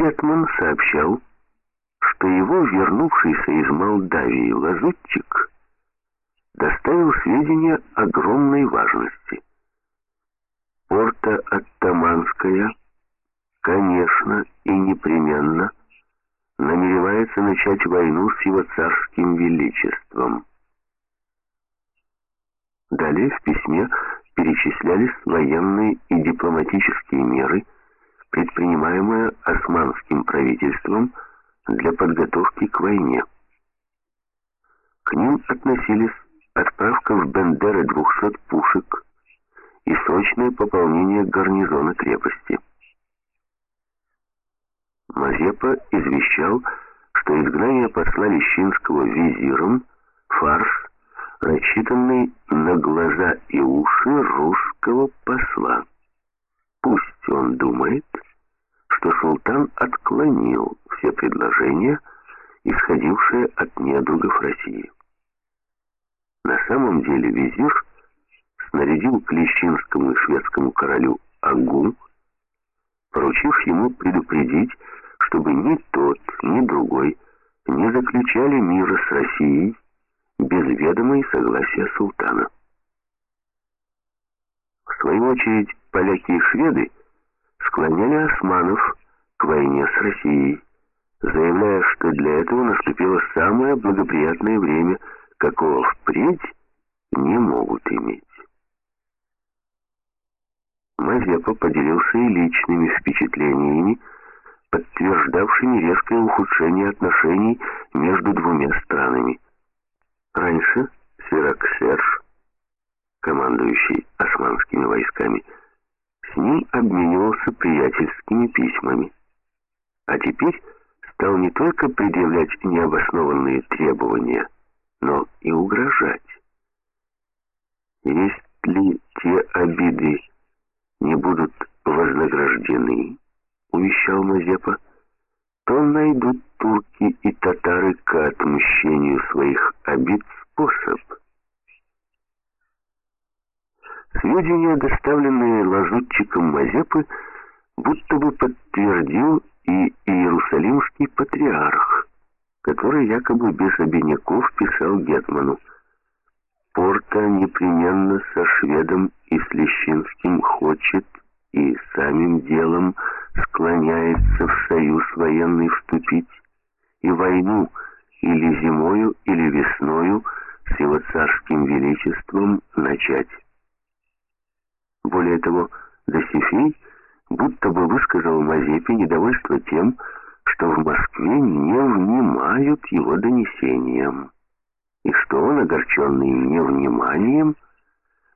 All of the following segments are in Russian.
Гетман сообщал, что его вернувшийся из Молдавии лазутчик доставил сведения огромной важности. Порта Оттаманская, конечно и непременно, намеревается начать войну с его царским величеством. Далее в письме перечислялись военные и дипломатические меры, предпринимаемые османским правительством для подготовки к войне. К ним относились отправка в Бендеры 200 пушек и срочное пополнение гарнизона крепости. Мазепа извещал, что изгнание посла Лещинского визиром – фарс, рассчитанный на глаза и уши русского посла. Пусть он думает, что султан отклонил все предложения, исходившие от недругов России. На самом деле визир снарядил к Лещинскому и шведскому королю Агу, поручив ему предупредить, чтобы ни тот, ни другой не заключали мира с Россией без ведома и согласия султана. В свою очередь, поляки и шведы склоняли османов к войне с Россией, заявляя, что для этого наступило самое благоприятное время, какого впредь не могут иметь. Мазепа поделился и личными впечатлениями, подтверждавшими резкое ухудшение отношений между двумя странами. Раньше Сирак Серж, командующий османскими войсками, с ним обменивался приятельскими письмами, а теперь стал не только предъявлять необоснованные требования, но и угрожать. Есть ли те обиды не будут вознаграждены, увещал Мазепа, то найдут турки и татары к отмщению своих обид способ. Сведения, доставленные лазутчиком Мазепы, будто бы подтвердил и Иерусалимский патриарх, который якобы без обиняков писал Гетману. Порта непременно со шведом и с Лещинским хочет и самим делом склоняется в союз военный вступить, и войну или зимою, или весною с его царским величеством начать. Более того, Досифей будто бы высказал Мазепе недовольство тем, что в Москве не внимают его донесениям, и что он, огорченный невниманием,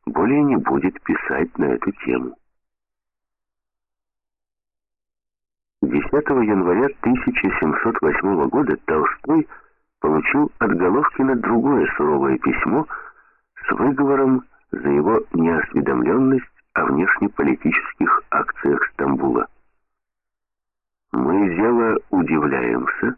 более не будет писать на эту тему. 10 января 1708 года Толстой получил от Головкина другое суровое письмо с выговором за его неосведомленность о внешнеполитических акциях Стамбула. «Мы, дело, удивляемся,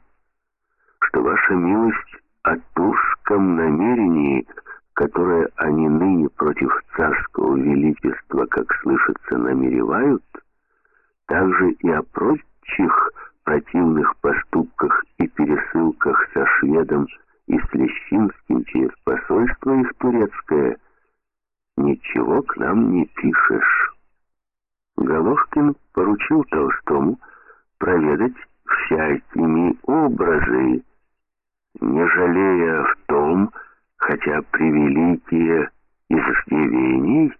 что ваша милость о турском намерении, которое они ныне против царского величества, как слышится, намеревают, также и о прочих противных поступках и пересылках со шведом и с Лещинским через посольство их турецкое, ничего к нам не пишешь. Головкин поручил Толстому проведать всякими образы, не жалея в том, хотя превеликие изъявений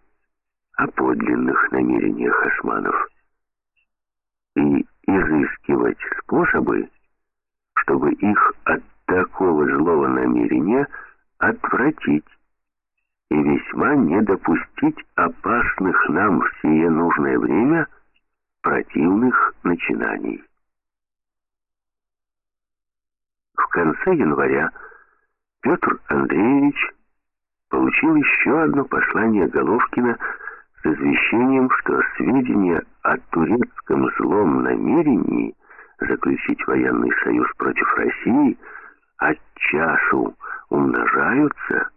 о подлинных намерениях османов, и изыскивать способы, чтобы их от такого злого намерения отвратить и весьма не допустить опасных нам в сие нужное время противных начинаний. В конце января Петр Андреевич получил еще одно послание Головкина с извещением, что сведения о турецком злом намерении заключить военный союз против России от часу умножаются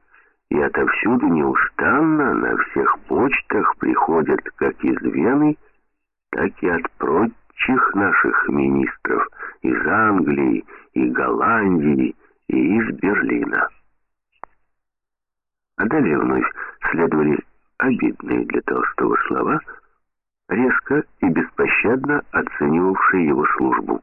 и отовсюду неустанно на всех почтах приходят как из Вены, так и от прочих наших министров из Англии и Голландии и из Берлина. А далее вновь следовали обидные для Толстого слова, резко и беспощадно оценивавшие его службу.